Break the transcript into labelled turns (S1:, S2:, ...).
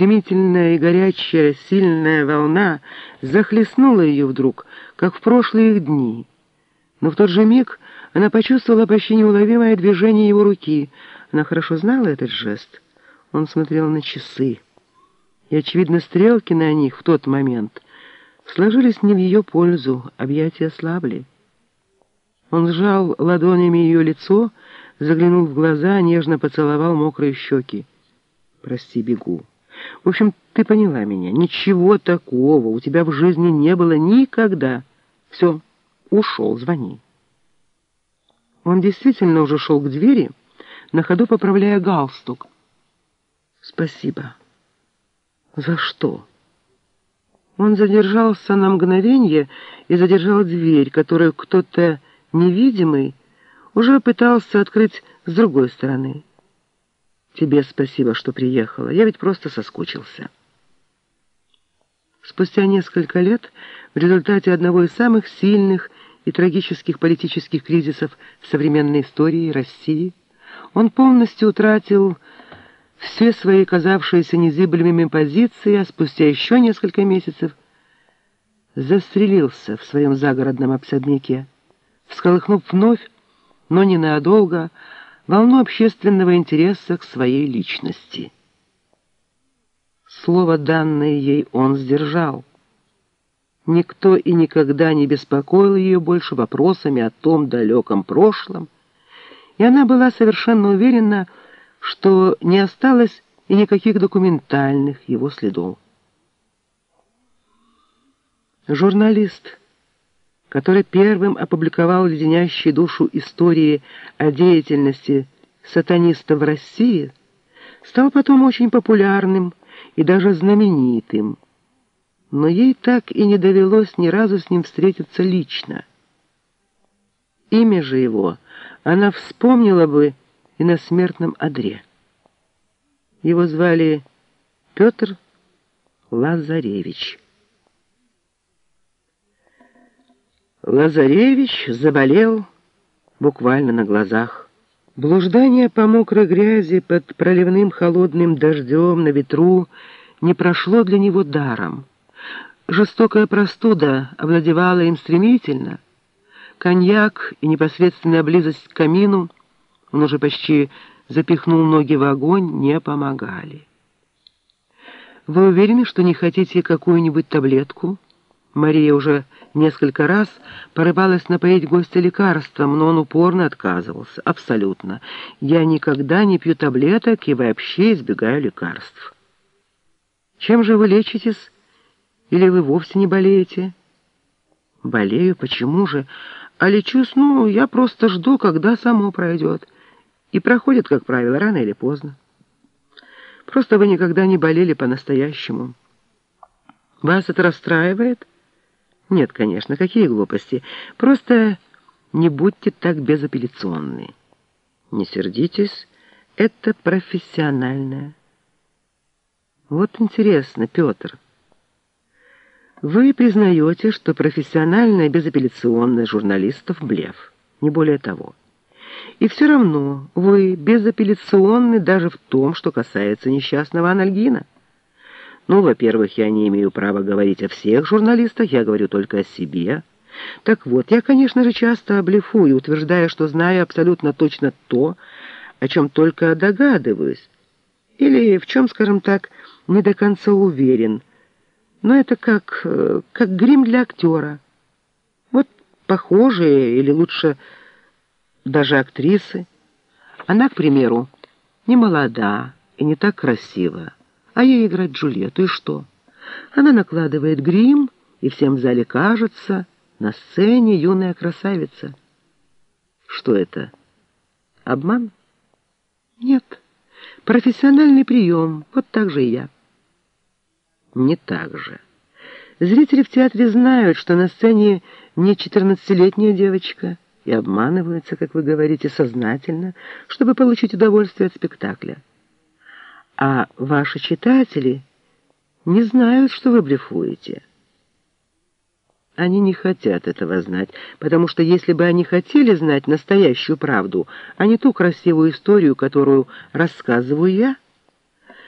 S1: Стремительная и горячая, сильная волна захлестнула ее вдруг, как в прошлые дни. Но в тот же миг она почувствовала почти неуловимое движение его руки. Она хорошо знала этот жест. Он смотрел на часы. И, очевидно, стрелки на них в тот момент сложились не в ее пользу, объятия ослабли. Он сжал ладонями ее лицо, заглянул в глаза, нежно поцеловал мокрые щеки. «Прости, бегу». В общем, ты поняла меня. Ничего такого у тебя в жизни не было никогда. Все, ушел, звони. Он действительно уже шел к двери, на ходу поправляя галстук. Спасибо. За что? Он задержался на мгновение и задержал дверь, которую кто-то невидимый уже пытался открыть с другой стороны. Тебе спасибо, что приехала. Я ведь просто соскучился. Спустя несколько лет, в результате одного из самых сильных и трагических политических кризисов в современной истории России, он полностью утратил все свои казавшиеся незыблемыми позиции, а спустя еще несколько месяцев застрелился в своем загородном особняке, всколыхнув вновь, но ненадолго, волну общественного интереса к своей личности. Слово, данное ей, он сдержал. Никто и никогда не беспокоил ее больше вопросами о том далеком прошлом, и она была совершенно уверена, что не осталось и никаких документальных его следов. Журналист который первым опубликовал леденящие душу истории о деятельности сатанистов в России, стал потом очень популярным и даже знаменитым. Но ей так и не довелось ни разу с ним встретиться лично. Имя же его она вспомнила бы и на смертном одре. Его звали Петр Лазаревич. Лазаревич заболел буквально на глазах. Блуждание по мокрой грязи под проливным холодным дождем на ветру не прошло для него даром. Жестокая простуда овладевала им стремительно. Коньяк и непосредственная близость к камину, он уже почти запихнул ноги в огонь, не помогали. «Вы уверены, что не хотите какую-нибудь таблетку?» Мария уже несколько раз порывалась напоить гостя лекарством, но он упорно отказывался. Абсолютно. Я никогда не пью таблеток и вообще избегаю лекарств. Чем же вы лечитесь? Или вы вовсе не болеете? Болею. Почему же? А лечусь, ну, я просто жду, когда само пройдет. И проходит, как правило, рано или поздно. Просто вы никогда не болели по-настоящему. Вас это расстраивает? Нет, конечно, какие глупости. Просто не будьте так безапелляционны. Не сердитесь, это профессиональное. Вот интересно, Петр, вы признаете, что профессиональная безапелляционность журналистов — блеф, не более того. И все равно вы безапелляционны даже в том, что касается несчастного анальгина. Ну, во-первых, я не имею права говорить о всех журналистах, я говорю только о себе. Так вот, я, конечно же, часто облифую, утверждая, что знаю абсолютно точно то, о чем только догадываюсь, или в чем, скажем так, не до конца уверен. Но это как, э, как грим для актера. Вот похожие, или лучше даже актрисы. Она, к примеру, не молода и не так красива а ей играть Джульетту. И что? Она накладывает грим, и всем в зале кажется, на сцене юная красавица. Что это? Обман? Нет. Профессиональный прием. Вот так же и я. Не так же. Зрители в театре знают, что на сцене не четырнадцатилетняя девочка, и обманываются, как вы говорите, сознательно, чтобы получить удовольствие от спектакля а ваши читатели не знают, что вы блефуете. Они не хотят этого знать, потому что если бы они хотели знать настоящую правду, а не ту красивую историю, которую рассказываю я,